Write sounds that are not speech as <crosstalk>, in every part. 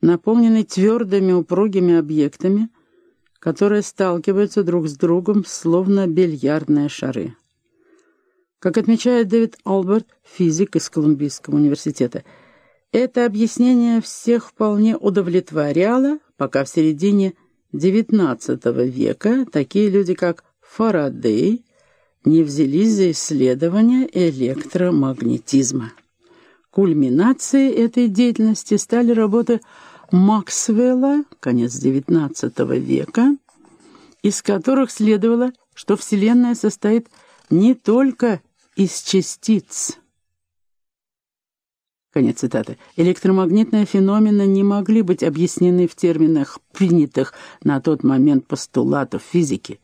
наполненный твердыми упругими объектами, которые сталкиваются друг с другом, словно бильярдные шары. Как отмечает Дэвид Алберт, физик из Колумбийского университета, это объяснение всех вполне удовлетворяло, пока в середине XIX века такие люди, как Фарадей, не взялись за исследование электромагнетизма. Кульминацией этой деятельности стали работы Максвелла, конец XIX века, из которых следовало, что Вселенная состоит не только из частиц. Конец цитаты. Электромагнитные феномены не могли быть объяснены в терминах, принятых на тот момент постулатов физики,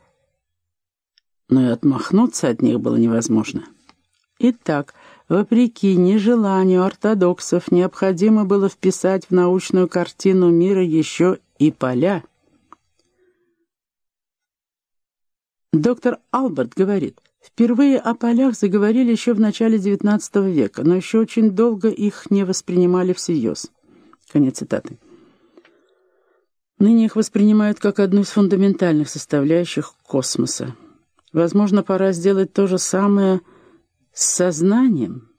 но и отмахнуться от них было невозможно. Итак, вопреки нежеланию ортодоксов, необходимо было вписать в научную картину мира еще и поля. Доктор Алберт говорит, Впервые о полях заговорили еще в начале XIX века, но еще очень долго их не воспринимали всерьез. Конец цитаты. Ныне их воспринимают как одну из фундаментальных составляющих космоса. Возможно, пора сделать то же самое с сознанием,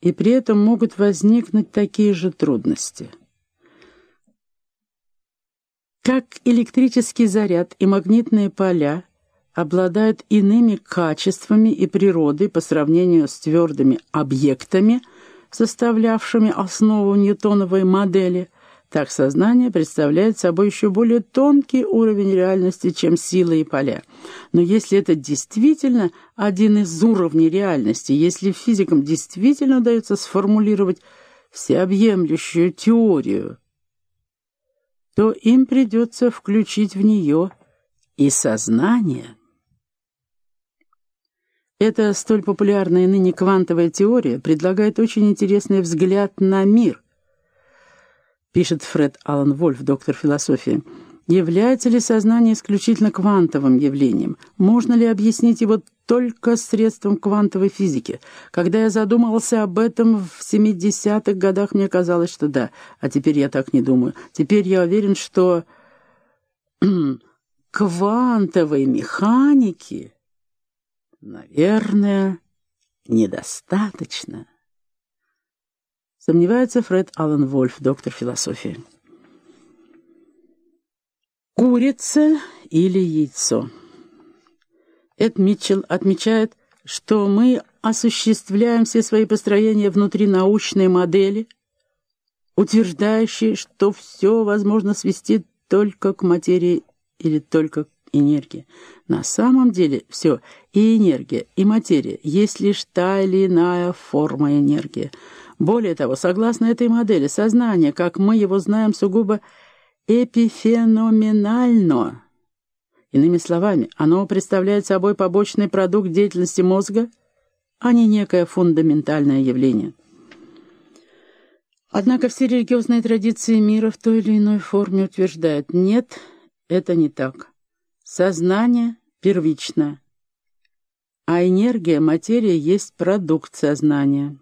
и при этом могут возникнуть такие же трудности. Как электрический заряд и магнитные поля – обладают иными качествами и природой по сравнению с твердыми объектами, составлявшими основу ньютоновой модели, так сознание представляет собой еще более тонкий уровень реальности, чем силы и поля. Но если это действительно один из уровней реальности, если физикам действительно удается сформулировать всеобъемлющую теорию, то им придется включить в нее и сознание. Эта столь популярная ныне квантовая теория предлагает очень интересный взгляд на мир, пишет Фред Аллан Вольф, доктор философии. Является ли сознание исключительно квантовым явлением? Можно ли объяснить его только средством квантовой физики? Когда я задумывался об этом в 70-х годах, мне казалось, что да, а теперь я так не думаю. Теперь я уверен, что <clears throat> квантовой механики Наверное, недостаточно. Сомневается Фред Аллен Вольф, доктор философии. Курица или яйцо? Эд Митчелл отмечает, что мы осуществляем все свои построения внутри научной модели, утверждающей, что все возможно свести только к материи или только к энергии. На самом деле все, и энергия, и материя, есть лишь та или иная форма энергии. Более того, согласно этой модели, сознание, как мы его знаем, сугубо эпифеноменально. Иными словами, оно представляет собой побочный продукт деятельности мозга, а не некое фундаментальное явление. Однако все религиозные традиции мира в той или иной форме утверждают «нет, это не так». Сознание первично, а энергия, материя есть продукт сознания.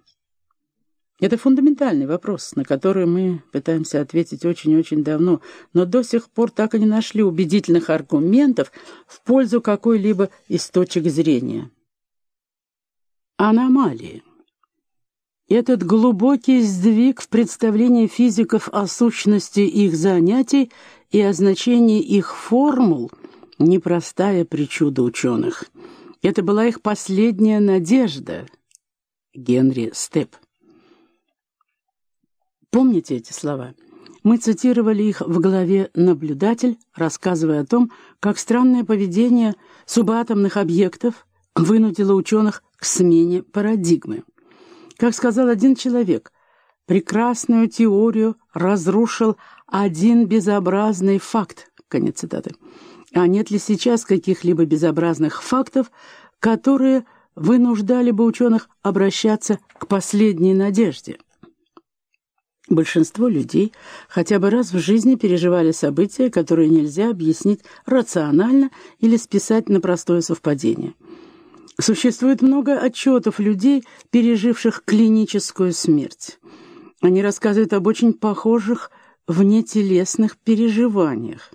Это фундаментальный вопрос, на который мы пытаемся ответить очень-очень давно, но до сих пор так и не нашли убедительных аргументов в пользу какой-либо из точек зрения. Аномалии. Этот глубокий сдвиг в представлении физиков о сущности их занятий и о значении их формул – непростая причуда ученых. Это была их последняя надежда. Генри Степ. Помните эти слова? Мы цитировали их в главе «Наблюдатель», рассказывая о том, как странное поведение субатомных объектов вынудило ученых к смене парадигмы. Как сказал один человек, прекрасную теорию разрушил один безобразный факт. Конец цитаты. А нет ли сейчас каких-либо безобразных фактов, которые вынуждали бы ученых обращаться к последней надежде? Большинство людей хотя бы раз в жизни переживали события, которые нельзя объяснить рационально или списать на простое совпадение. Существует много отчетов людей, переживших клиническую смерть. Они рассказывают об очень похожих внетелесных переживаниях.